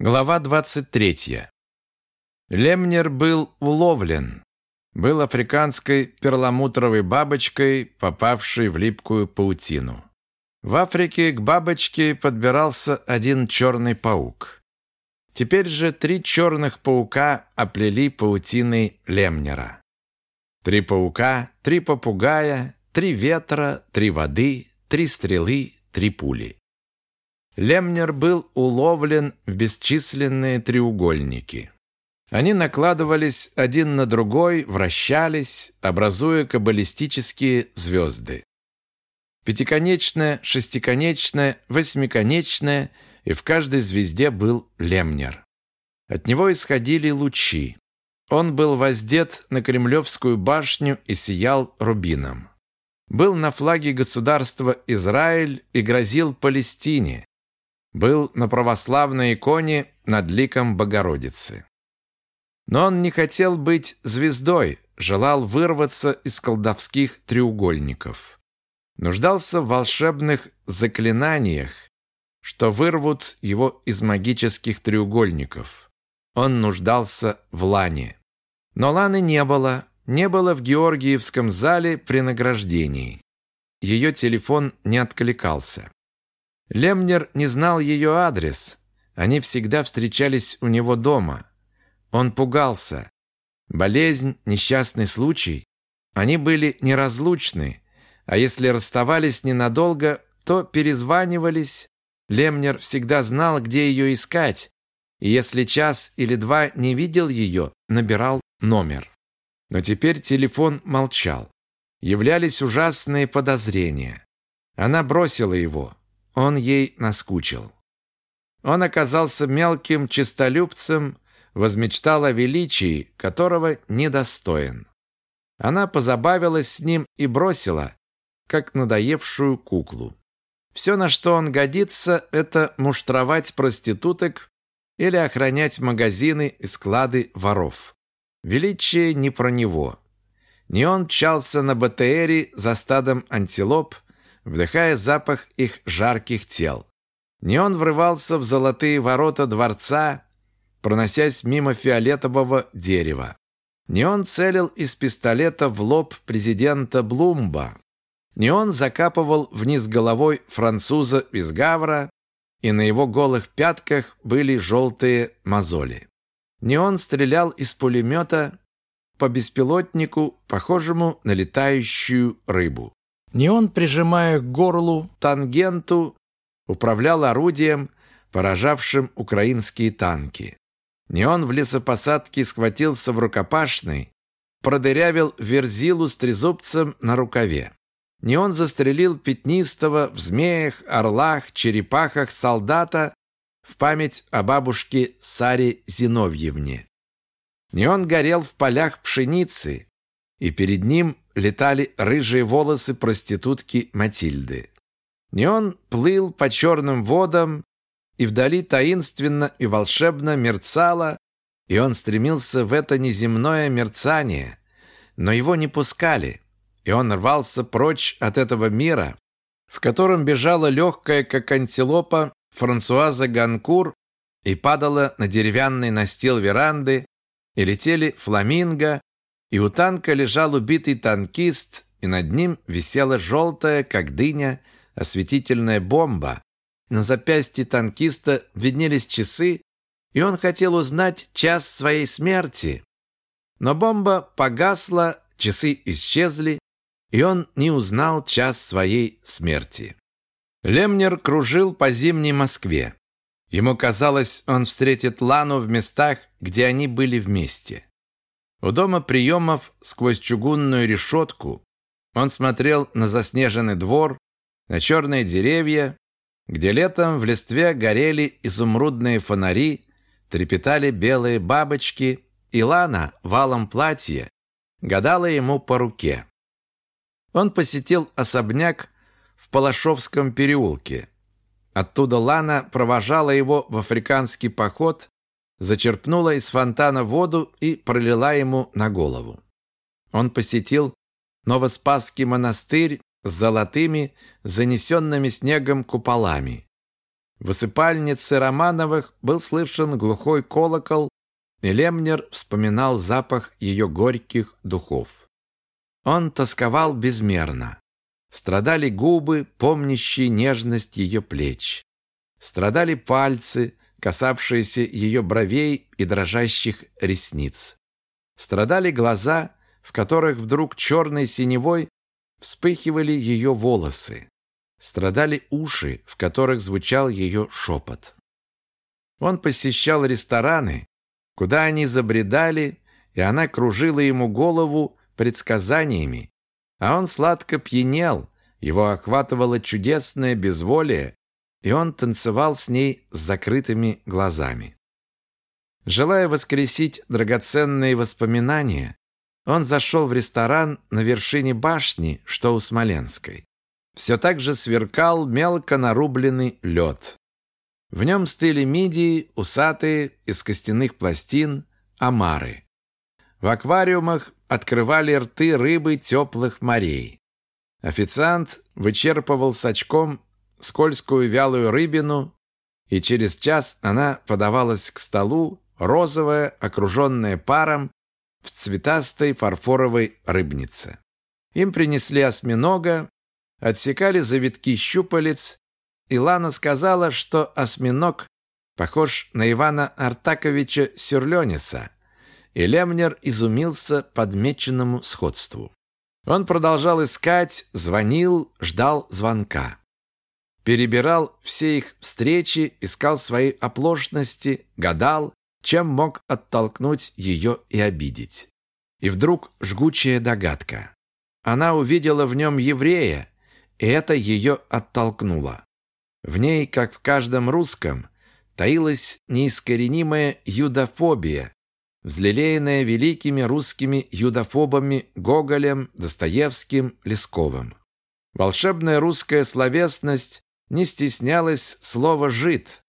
Глава 23. Лемнер был уловлен. Был африканской перламутровой бабочкой, попавшей в липкую паутину. В Африке к бабочке подбирался один черный паук. Теперь же три черных паука оплели паутиной Лемнера. Три паука, три попугая, три ветра, три воды, три стрелы, три пули. Лемнер был уловлен в бесчисленные треугольники. Они накладывались один на другой, вращались, образуя каббалистические звезды. Пятиконечная, шестиконечная, восьмиконечная, и в каждой звезде был Лемнер. От него исходили лучи. Он был воздет на Кремлевскую башню и сиял рубином. Был на флаге государства Израиль и грозил Палестине был на православной иконе над ликом Богородицы. Но он не хотел быть звездой, желал вырваться из колдовских треугольников. Нуждался в волшебных заклинаниях, что вырвут его из магических треугольников. Он нуждался в лане. Но ланы не было, не было в Георгиевском зале при награждении. Ее телефон не откликался. Лемнер не знал ее адрес. Они всегда встречались у него дома. Он пугался. Болезнь, несчастный случай. Они были неразлучны, а если расставались ненадолго, то перезванивались. Лемнер всегда знал, где ее искать, и если час или два не видел ее, набирал номер. Но теперь телефон молчал. Являлись ужасные подозрения. Она бросила его. Он ей наскучил. Он оказался мелким честолюбцем, возмечтал о величии, которого недостоин. Она позабавилась с ним и бросила, как надоевшую куклу. Все, на что он годится, это муштровать проституток или охранять магазины и склады воров. Величие не про него. Не он чался на БТРе за стадом антилоп, вдыхая запах их жарких тел. Не он врывался в золотые ворота дворца, проносясь мимо фиолетового дерева. Не он целил из пистолета в лоб президента Блумба. Не он закапывал вниз головой француза из Гавра, и на его голых пятках были желтые мозоли. Не он стрелял из пулемета по беспилотнику, похожему на летающую рыбу. Не он, прижимая к горлу тангенту, управлял орудием, поражавшим украинские танки. Не он в лесопосадке схватился в рукопашный, продырявил верзилу с трезубцем на рукаве. Не он застрелил пятнистого в змеях, орлах, черепахах солдата в память о бабушке Саре Зиновьевне. Не он горел в полях пшеницы, и перед ним летали рыжие волосы проститутки Матильды. Не он плыл по черным водам, и вдали таинственно и волшебно мерцало, и он стремился в это неземное мерцание, но его не пускали, и он рвался прочь от этого мира, в котором бежала легкая, как антилопа, Франсуаза Ганкур и падала на деревянный настил веранды, и летели фламинго, и у танка лежал убитый танкист, и над ним висела желтая, как дыня, осветительная бомба. На запястье танкиста виднелись часы, и он хотел узнать час своей смерти. Но бомба погасла, часы исчезли, и он не узнал час своей смерти. Лемнер кружил по зимней Москве. Ему казалось, он встретит Лану в местах, где они были вместе. У дома приемов сквозь чугунную решетку он смотрел на заснеженный двор, на черные деревья, где летом в листве горели изумрудные фонари, трепетали белые бабочки, и Лана валом платье гадала ему по руке. Он посетил особняк в Палашовском переулке. Оттуда Лана провожала его в африканский поход зачерпнула из фонтана воду и пролила ему на голову. Он посетил Новоспасский монастырь с золотыми, занесенными снегом куполами. В усыпальнице Романовых был слышен глухой колокол, и Лемнер вспоминал запах ее горьких духов. Он тосковал безмерно. Страдали губы, помнящие нежность ее плеч. Страдали пальцы, касавшиеся ее бровей и дрожащих ресниц. Страдали глаза, в которых вдруг черной синевой вспыхивали ее волосы. Страдали уши, в которых звучал ее шепот. Он посещал рестораны, куда они забредали, и она кружила ему голову предсказаниями, а он сладко пьянел, его охватывало чудесное безволие, и он танцевал с ней с закрытыми глазами. Желая воскресить драгоценные воспоминания, он зашел в ресторан на вершине башни, что у Смоленской. Все так же сверкал мелко нарубленный лед. В нем стыли мидии, усатые, из костяных пластин, омары. В аквариумах открывали рты рыбы теплых морей. Официант вычерпывал с очком скользкую вялую рыбину, и через час она подавалась к столу, розовая, окруженная паром, в цветастой фарфоровой рыбнице. Им принесли осьминога, отсекали завитки щупалец, и Лана сказала, что осьминог похож на Ивана Артаковича Сюрлениса, и Лемнер изумился подмеченному сходству. Он продолжал искать, звонил, ждал звонка. Перебирал все их встречи, искал свои оплошности, гадал, чем мог оттолкнуть ее и обидеть. И вдруг жгучая догадка. Она увидела в нем еврея, и это ее оттолкнуло. В ней, как в каждом русском, таилась неискоренимая юдофобия, взлелеянная великими русскими юдофобами Гоголем, Достоевским, Лесковым. Волшебная русская словесность не стеснялась слова «жид».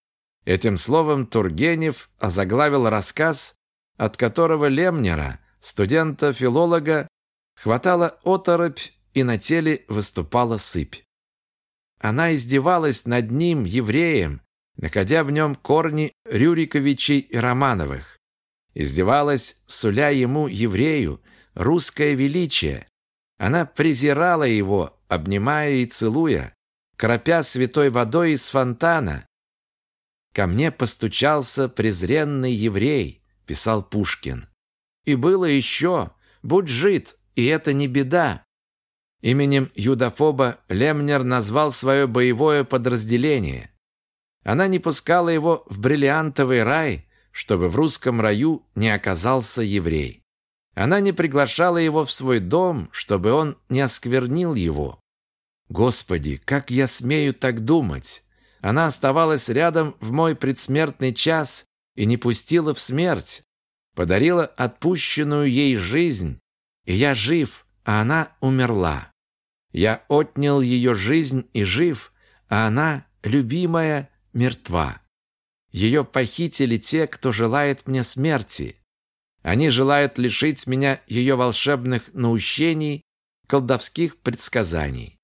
Этим словом Тургенев озаглавил рассказ, от которого Лемнера, студента-филолога, хватала оторопь и на теле выступала сыпь. Она издевалась над ним, евреем, находя в нем корни Рюриковичей и Романовых. Издевалась, суля ему, еврею, русское величие. Она презирала его, обнимая и целуя, кропя святой водой из фонтана. «Ко мне постучался презренный еврей», – писал Пушкин. «И было еще, будь жид, и это не беда. Именем юдофоба Лемнер назвал свое боевое подразделение. Она не пускала его в бриллиантовый рай, чтобы в русском раю не оказался еврей. Она не приглашала его в свой дом, чтобы он не осквернил его. Господи, как я смею так думать? Она оставалась рядом в мой предсмертный час и не пустила в смерть. Подарила отпущенную ей жизнь, и я жив, а она умерла. Я отнял ее жизнь и жив, а она, любимая, мертва. Ее похитили те, кто желает мне смерти. Они желают лишить меня ее волшебных наущений, колдовских предсказаний.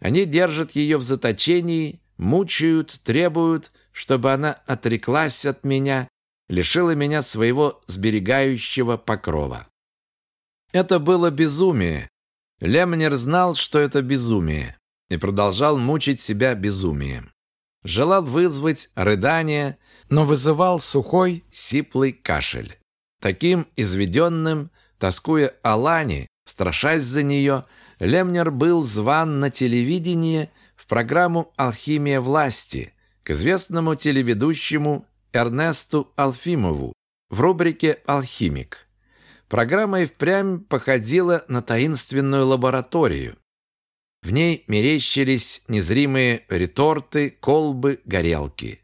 Они держат ее в заточении, мучают, требуют, чтобы она отреклась от меня, лишила меня своего сберегающего покрова. Это было безумие. Лемнер знал, что это безумие, и продолжал мучить себя безумием. Желал вызвать рыдание, но вызывал сухой, сиплый кашель. Таким изведенным, тоскуя о Лане, страшась за нее, Лемнер был зван на телевидении в программу «Алхимия власти» к известному телеведущему Эрнесту Алфимову в рубрике «Алхимик». Программа и впрямь походила на таинственную лабораторию. В ней мерещились незримые реторты, колбы, горелки.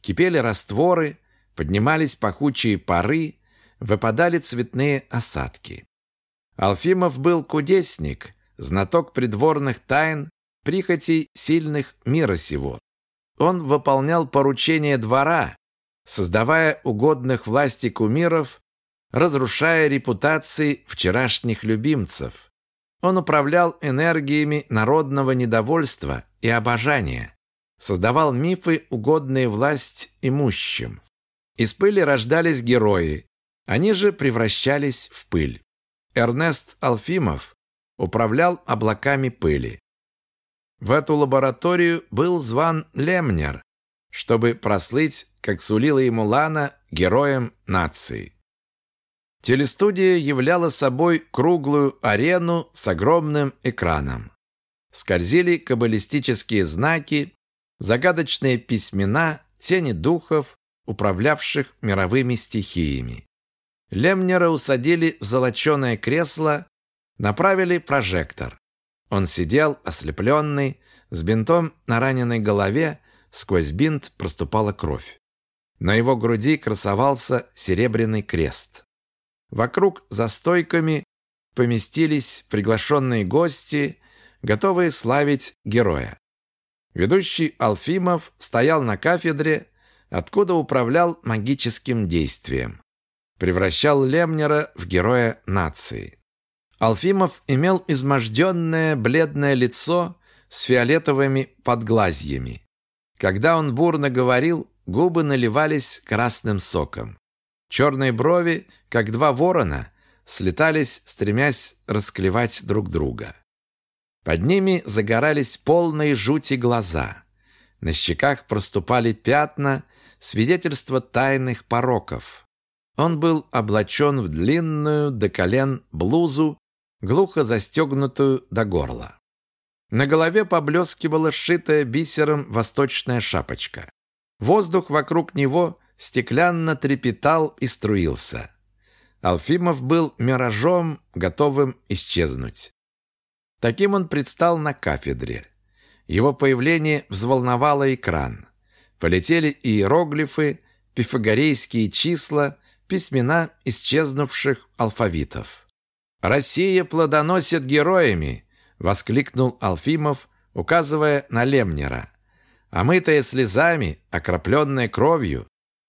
Кипели растворы, поднимались пахучие пары, выпадали цветные осадки. Алфимов был кудесник, знаток придворных тайн, прихотей сильных мира сего. Он выполнял поручения двора, создавая угодных власти кумиров разрушая репутации вчерашних любимцев. Он управлял энергиями народного недовольства и обожания. создавал мифы, угодные власть имущим. Из пыли рождались герои, они же превращались в пыль. Эрнест Алфимов управлял облаками пыли. В эту лабораторию был зван Лемнер, чтобы прослыть, как сулила ему Лана, героем нации. Телестудия являла собой круглую арену с огромным экраном. Скользили каббалистические знаки, загадочные письмена, тени духов, управлявших мировыми стихиями. Лемнера усадили в золоченое кресло, направили прожектор. Он сидел, ослепленный, с бинтом на раненой голове, сквозь бинт проступала кровь. На его груди красовался серебряный крест. Вокруг за стойками поместились приглашенные гости, готовые славить героя. Ведущий Алфимов стоял на кафедре, откуда управлял магическим действием. Превращал Лемнера в героя нации. Алфимов имел изможденное бледное лицо с фиолетовыми подглазьями. Когда он бурно говорил, губы наливались красным соком. Черные брови, как два ворона, слетались, стремясь расклевать друг друга. Под ними загорались полные жути глаза. На щеках проступали пятна, свидетельство тайных пороков. Он был облачен в длинную до колен блузу, глухо застегнутую до горла. На голове поблескивала сшитая бисером восточная шапочка. Воздух вокруг него стеклянно трепетал и струился. Алфимов был миражом, готовым исчезнуть. Таким он предстал на кафедре. Его появление взволновало экран. Полетели иероглифы, пифагорейские числа, письмена исчезнувших алфавитов. «Россия плодоносит героями!» — воскликнул Алфимов, указывая на Лемнера. Омытая слезами, окропленная кровью,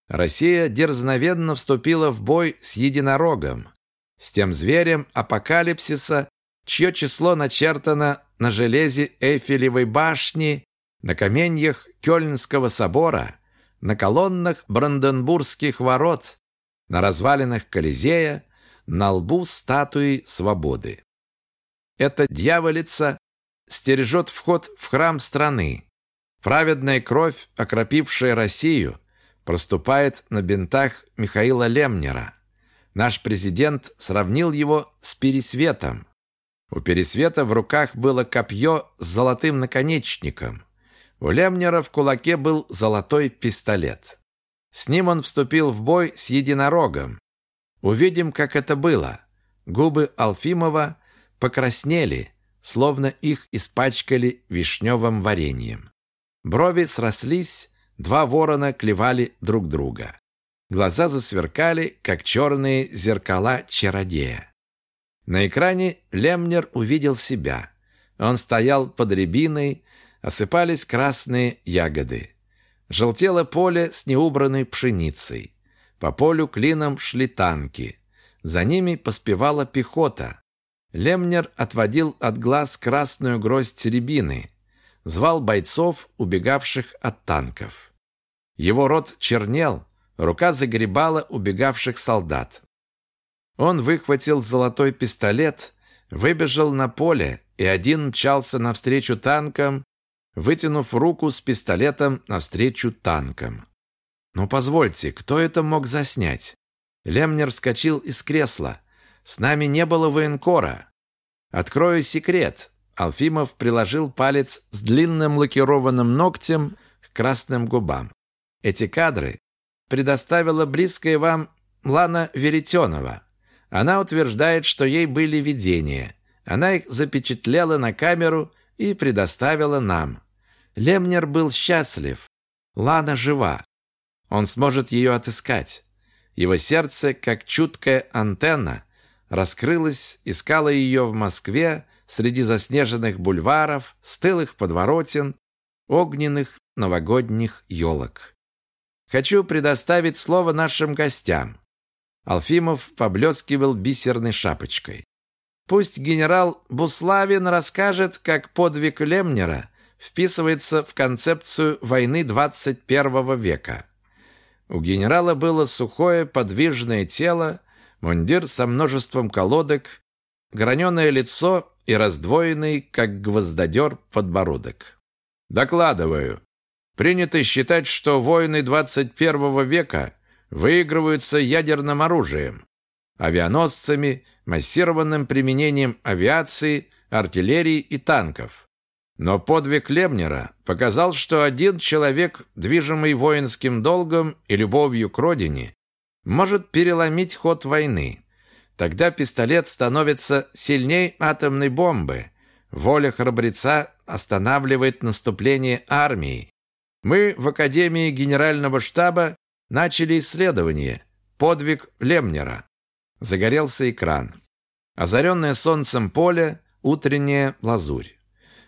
Россия дерзновенно вступила в бой с единорогом, с тем зверем апокалипсиса, чье число начертано на железе Эйфелевой башни, на каменьях Кёльнского собора, на колоннах Бранденбургских ворот, на развалинах Колизея, на лбу статуи свободы. Эта дьяволица стережет вход в храм страны. Праведная кровь, окропившая Россию, проступает на бинтах Михаила Лемнера. Наш президент сравнил его с Пересветом. У Пересвета в руках было копье с золотым наконечником. У Лемнера в кулаке был золотой пистолет. С ним он вступил в бой с единорогом. Увидим, как это было. Губы Алфимова покраснели, словно их испачкали вишневым вареньем. Брови срослись, Два ворона клевали друг друга. Глаза засверкали, как черные зеркала чародея. На экране Лемнер увидел себя. Он стоял под рябиной, осыпались красные ягоды. Желтело поле с неубранной пшеницей. По полю клином шли танки. За ними поспевала пехота. Лемнер отводил от глаз красную гроздь рябины. Звал бойцов, убегавших от танков. Его рот чернел, рука загребала убегавших солдат. Он выхватил золотой пистолет, выбежал на поле и один мчался навстречу танкам, вытянув руку с пистолетом навстречу танкам. «Ну, позвольте, кто это мог заснять?» Лемнер вскочил из кресла. «С нами не было военкора». «Открою секрет». Алфимов приложил палец с длинным лакированным ногтем к красным губам. Эти кадры предоставила близкая вам Лана Веретенова. Она утверждает, что ей были видения. Она их запечатлела на камеру и предоставила нам. Лемнер был счастлив. Лана жива. Он сможет ее отыскать. Его сердце, как чуткая антенна, раскрылось, искало ее в Москве среди заснеженных бульваров, стылых подворотен, огненных новогодних елок. Хочу предоставить слово нашим гостям. Алфимов поблескивал бисерной шапочкой. Пусть генерал Буславин расскажет, как подвиг Лемнера вписывается в концепцию войны 21 века. У генерала было сухое подвижное тело, мундир со множеством колодок, граненое лицо и раздвоенный, как гвоздодер, подбородок. Докладываю. Принято считать, что войны 21 века выигрываются ядерным оружием, авианосцами, массированным применением авиации, артиллерии и танков. Но подвиг Лемнера показал, что один человек, движимый воинским долгом и любовью к родине, может переломить ход войны. Тогда пистолет становится сильней атомной бомбы. Воля храбреца останавливает наступление армии. Мы в Академии Генерального штаба начали исследование «Подвиг Лемнера». Загорелся экран. Озаренное солнцем поле, утренняя лазурь.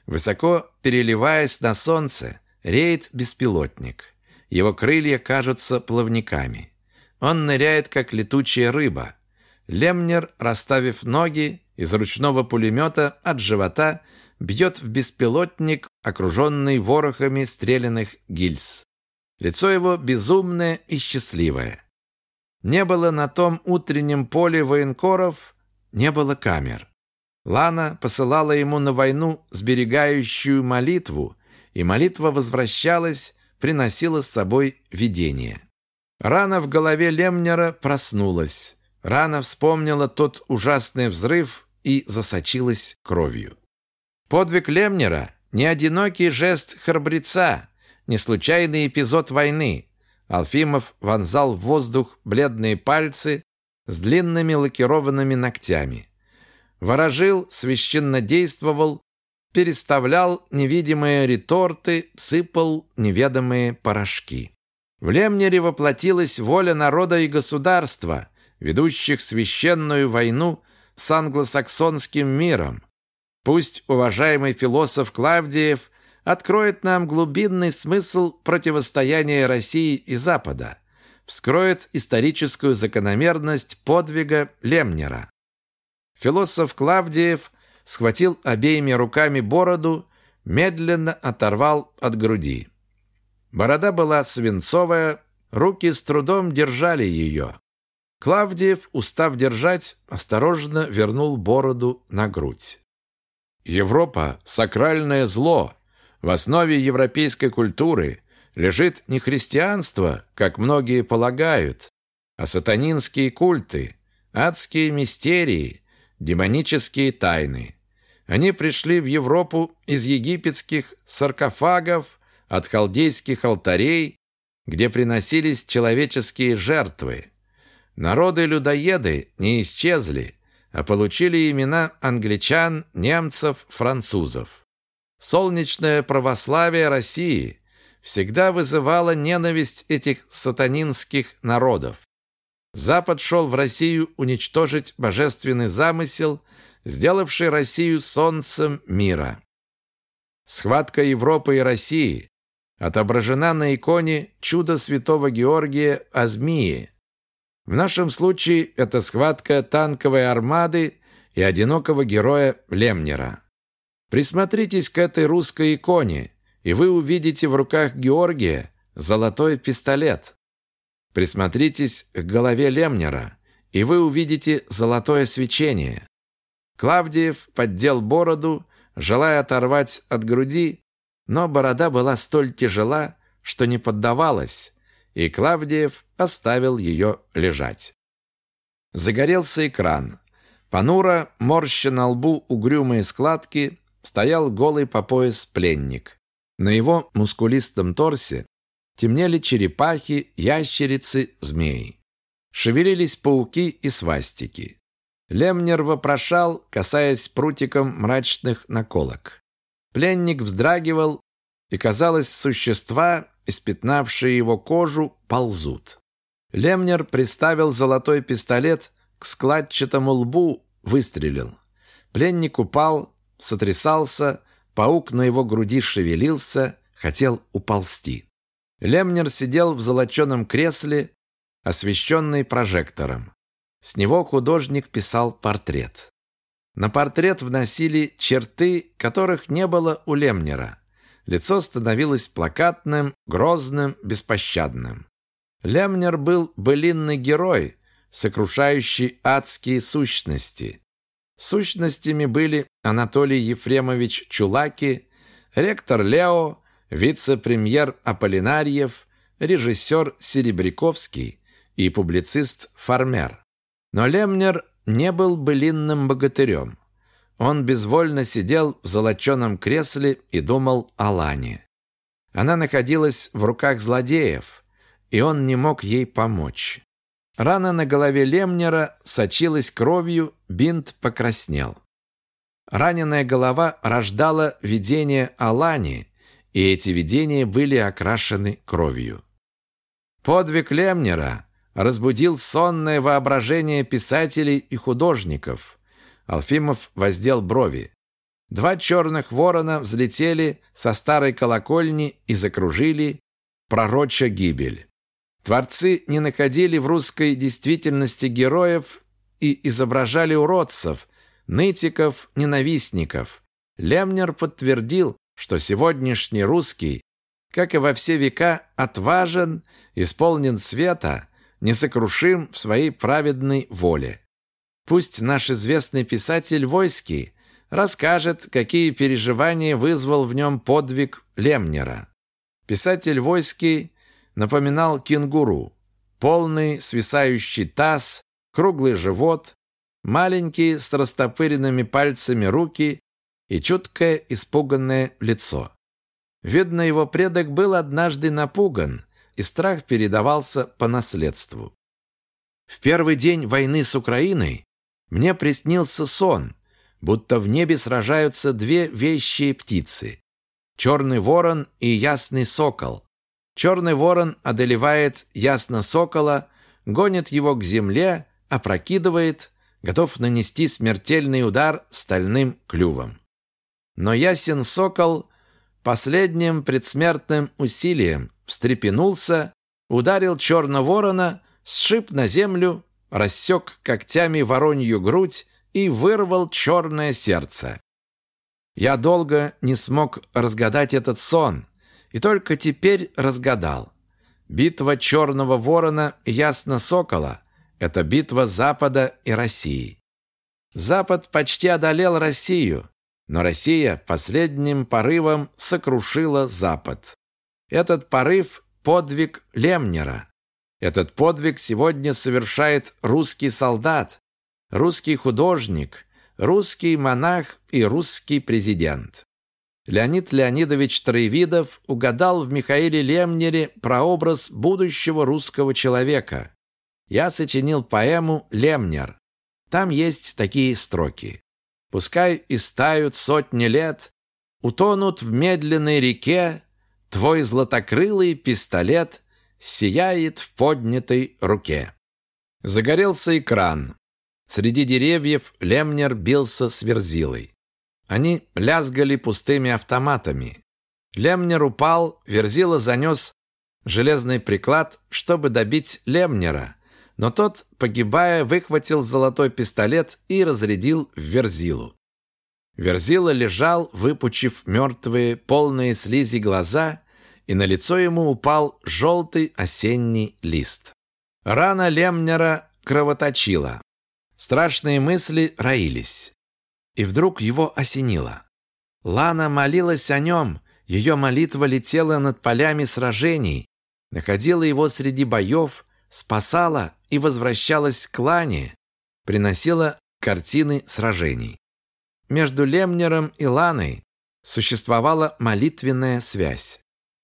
Высоко переливаясь на солнце, реет беспилотник. Его крылья кажутся плавниками. Он ныряет, как летучая рыба. Лемнер, расставив ноги, из ручного пулемета от живота бьет в беспилотник, окруженный ворохами стрелянных гильз. Лицо его безумное и счастливое. Не было на том утреннем поле военкоров, не было камер. Лана посылала ему на войну сберегающую молитву, и молитва возвращалась, приносила с собой видение. Рана в голове Лемнера проснулась. Рана вспомнила тот ужасный взрыв и засочилась кровью. Подвиг Лемнера – не одинокий жест храбреца, не случайный эпизод войны. Алфимов вонзал в воздух бледные пальцы с длинными лакированными ногтями ворожил, священно действовал, переставлял невидимые реторты, сыпал неведомые порошки. В Лемнере воплотилась воля народа и государства, ведущих священную войну с англосаксонским миром. Пусть уважаемый философ Клавдиев откроет нам глубинный смысл противостояния России и Запада, вскроет историческую закономерность подвига Лемнера. Философ Клавдиев схватил обеими руками бороду, медленно оторвал от груди. Борода была свинцовая, руки с трудом держали ее. Клавдиев, устав держать, осторожно вернул бороду на грудь. Европа – сакральное зло. В основе европейской культуры лежит не христианство, как многие полагают, а сатанинские культы, адские мистерии, демонические тайны. Они пришли в Европу из египетских саркофагов, от халдейских алтарей, где приносились человеческие жертвы. Народы-людоеды не исчезли, а получили имена англичан, немцев, французов. Солнечное православие России всегда вызывало ненависть этих сатанинских народов. Запад шел в Россию уничтожить божественный замысел, сделавший Россию солнцем мира. Схватка Европы и России отображена на иконе «Чудо святого Георгия о змеи». В нашем случае это схватка танковой армады и одинокого героя Лемнера. Присмотритесь к этой русской иконе, и вы увидите в руках Георгия золотой пистолет. Присмотритесь к голове Лемнера, и вы увидите золотое свечение. Клавдиев поддел бороду, желая оторвать от груди, но борода была столь тяжела, что не поддавалась, и Клавдиев оставил ее лежать. Загорелся экран. Понуро, морща на лбу угрюмые складки, стоял голый по пояс пленник. На его мускулистом торсе темнели черепахи, ящерицы, змеи. Шевелились пауки и свастики. Лемнер вопрошал, касаясь прутиком мрачных наколок. Пленник вздрагивал, и, казалось, существа, испятнавшие его кожу, ползут. Лемнер приставил золотой пистолет к складчатому лбу, выстрелил. Пленник упал, сотрясался, паук на его груди шевелился, хотел уползти. Лемнер сидел в золоченом кресле, освещенный прожектором. С него художник писал портрет. На портрет вносили черты, которых не было у Лемнера. Лицо становилось плакатным, грозным, беспощадным. Лемнер был былинный герой, сокрушающий адские сущности. Сущностями были Анатолий Ефремович Чулаки, ректор Лео, вице-премьер Аполлинарьев, режиссер Серебряковский и публицист Фармер. Но Лемнер не был былинным богатырем. Он безвольно сидел в золоченом кресле и думал о Лане. Она находилась в руках злодеев, и он не мог ей помочь. Рана на голове Лемнера сочилась кровью, бинт покраснел. Раненая голова рождала видение о Лане, и эти видения были окрашены кровью. Подвиг Лемнера разбудил сонное воображение писателей и художников. Алфимов воздел брови. Два черных ворона взлетели со старой колокольни и закружили, пророча гибель. Творцы не находили в русской действительности героев и изображали уродцев, нытиков, ненавистников. Лемнер подтвердил, что сегодняшний русский, как и во все века, отважен, исполнен света, несокрушим в своей праведной воле. Пусть наш известный писатель Войский расскажет, какие переживания вызвал в нем подвиг Лемнера. Писатель Войский напоминал кенгуру. Полный свисающий таз, круглый живот, маленькие с растопыренными пальцами руки и чуткое испуганное лицо. Видно, его предок был однажды напуган, и страх передавался по наследству. В первый день войны с Украиной мне приснился сон, будто в небе сражаются две вещие птицы – черный ворон и ясный сокол. Черный ворон одолевает ясно сокола, гонит его к земле, опрокидывает, готов нанести смертельный удар стальным клювом. Но ясен сокол последним предсмертным усилием встрепенулся, ударил черного ворона, сшиб на землю, рассек когтями воронью грудь и вырвал черное сердце. Я долго не смог разгадать этот сон, и только теперь разгадал. Битва Черного Ворона Ясно Сокола – это битва Запада и России. Запад почти одолел Россию, но Россия последним порывом сокрушила Запад. Этот порыв – подвиг Лемнера. Этот подвиг сегодня совершает русский солдат, русский художник, русский монах и русский президент. Леонид Леонидович Троевидов угадал в Михаиле Лемнере прообраз будущего русского человека. Я сочинил поэму «Лемнер». Там есть такие строки. «Пускай истают сотни лет, утонут в медленной реке, твой златокрылый пистолет сияет в поднятой руке». Загорелся экран. Среди деревьев Лемнер бился с верзилой. Они лязгали пустыми автоматами. Лемнер упал, Верзила занес железный приклад, чтобы добить Лемнера, но тот, погибая, выхватил золотой пистолет и разрядил в Верзилу. Верзила лежал, выпучив мертвые, полные слизи глаза, и на лицо ему упал желтый осенний лист. Рана Лемнера кровоточила. Страшные мысли роились. И вдруг его осенило. Лана молилась о нем, ее молитва летела над полями сражений, находила его среди боев, спасала и возвращалась к Лане, приносила картины сражений. Между Лемнером и Ланой существовала молитвенная связь.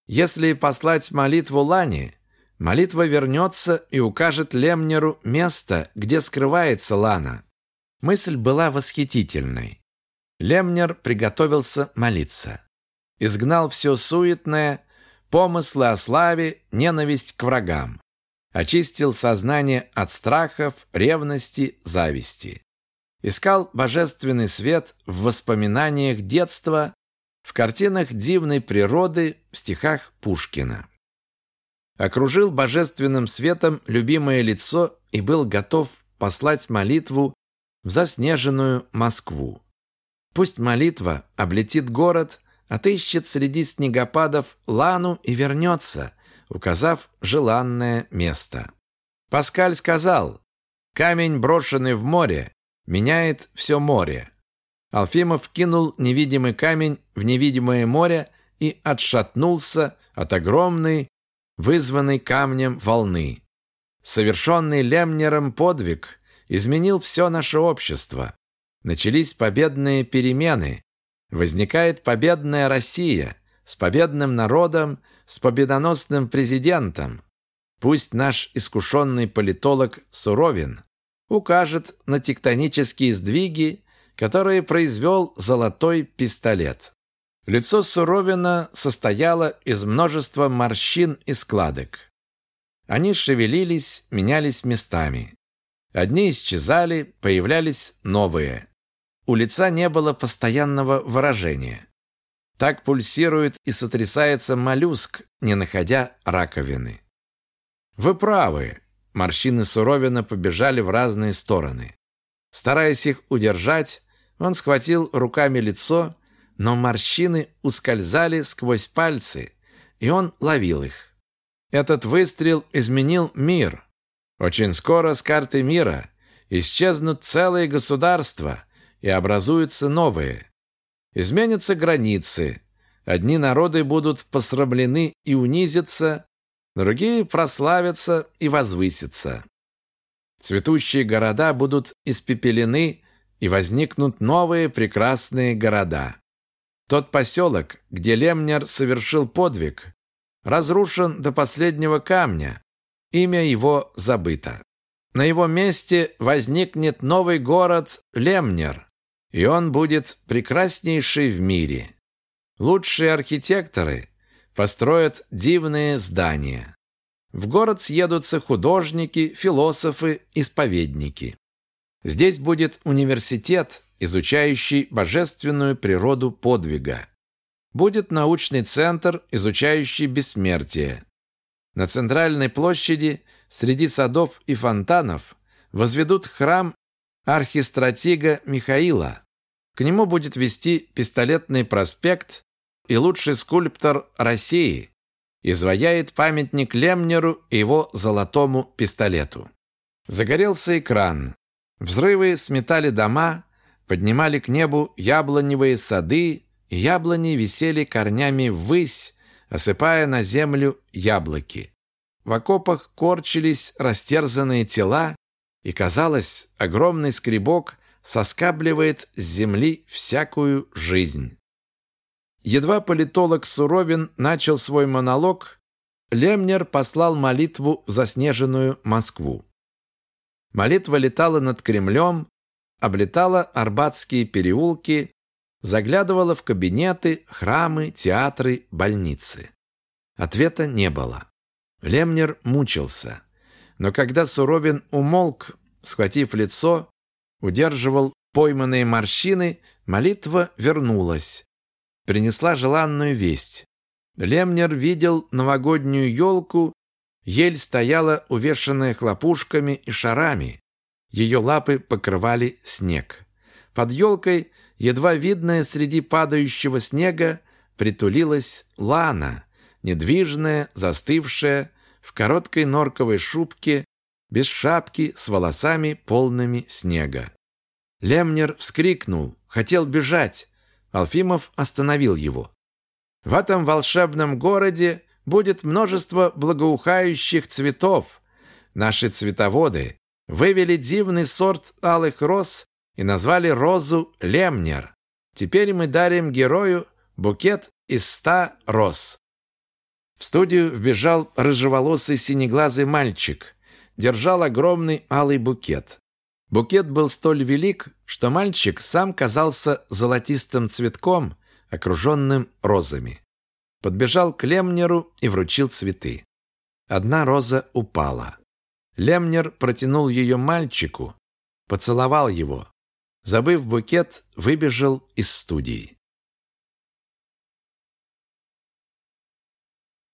Если послать молитву Лане, молитва вернется и укажет Лемнеру место, где скрывается Лана. Мысль была восхитительной. Лемнер приготовился молиться. Изгнал все суетное, помыслы о славе, ненависть к врагам. Очистил сознание от страхов, ревности, зависти. Искал божественный свет в воспоминаниях детства, в картинах дивной природы, в стихах Пушкина. Окружил божественным светом любимое лицо и был готов послать молитву в заснеженную Москву. Пусть молитва облетит город, отыщет среди снегопадов лану и вернется, указав желанное место. Паскаль сказал, камень, брошенный в море, меняет все море. Алфимов кинул невидимый камень в невидимое море и отшатнулся от огромной, вызванной камнем волны. Совершенный Лемнером подвиг изменил все наше общество. Начались победные перемены. Возникает победная Россия с победным народом, с победоносным президентом. Пусть наш искушенный политолог Суровин укажет на тектонические сдвиги, которые произвел золотой пистолет. Лицо Суровина состояло из множества морщин и складок. Они шевелились, менялись местами. Одни исчезали, появлялись новые. У лица не было постоянного выражения. Так пульсирует и сотрясается моллюск, не находя раковины. Вы правы. Морщины Суровина побежали в разные стороны. Стараясь их удержать, он схватил руками лицо но морщины ускользали сквозь пальцы, и он ловил их. Этот выстрел изменил мир. Очень скоро с карты мира исчезнут целые государства и образуются новые. Изменятся границы. Одни народы будут посрамлены и унизятся, другие прославятся и возвысятся. Цветущие города будут испепелены, и возникнут новые прекрасные города. Тот поселок, где Лемнер совершил подвиг, разрушен до последнего камня. Имя его забыто. На его месте возникнет новый город Лемнер, и он будет прекраснейший в мире. Лучшие архитекторы построят дивные здания. В город съедутся художники, философы, исповедники. Здесь будет университет, изучающий божественную природу подвига. Будет научный центр, изучающий бессмертие. На центральной площади среди садов и фонтанов возведут храм архистратига Михаила. К нему будет вести пистолетный проспект и лучший скульптор России изваяет памятник Лемнеру и его золотому пистолету. Загорелся экран. Взрывы сметали дома, поднимали к небу яблоневые сады, и яблони висели корнями ввысь, осыпая на землю яблоки. В окопах корчились растерзанные тела, и, казалось, огромный скребок соскабливает с земли всякую жизнь. Едва политолог Суровин начал свой монолог, Лемнер послал молитву в заснеженную Москву. Молитва летала над Кремлем, облетала арбатские переулки, заглядывала в кабинеты, храмы, театры, больницы. Ответа не было. Лемнер мучился. Но когда Суровин умолк, схватив лицо, удерживал пойманные морщины, молитва вернулась. Принесла желанную весть. Лемнер видел новогоднюю елку, ель стояла увешанная хлопушками и шарами. Ее лапы покрывали снег. Под елкой, едва видная среди падающего снега, притулилась Лана, недвижная, застывшая, в короткой норковой шубке, без шапки, с волосами полными снега. Лемнер вскрикнул, хотел бежать. Алфимов остановил его. В этом волшебном городе будет множество благоухающих цветов. Наши цветоводы Вывели дивный сорт алых роз и назвали розу Лемнер. Теперь мы дарим герою букет из ста роз. В студию вбежал рыжеволосый синеглазый мальчик, держал огромный алый букет. Букет был столь велик, что мальчик сам казался золотистым цветком, окруженным розами. Подбежал к Лемнеру и вручил цветы. Одна роза упала. Лемнер протянул ее мальчику, поцеловал его. Забыв букет, выбежал из студии.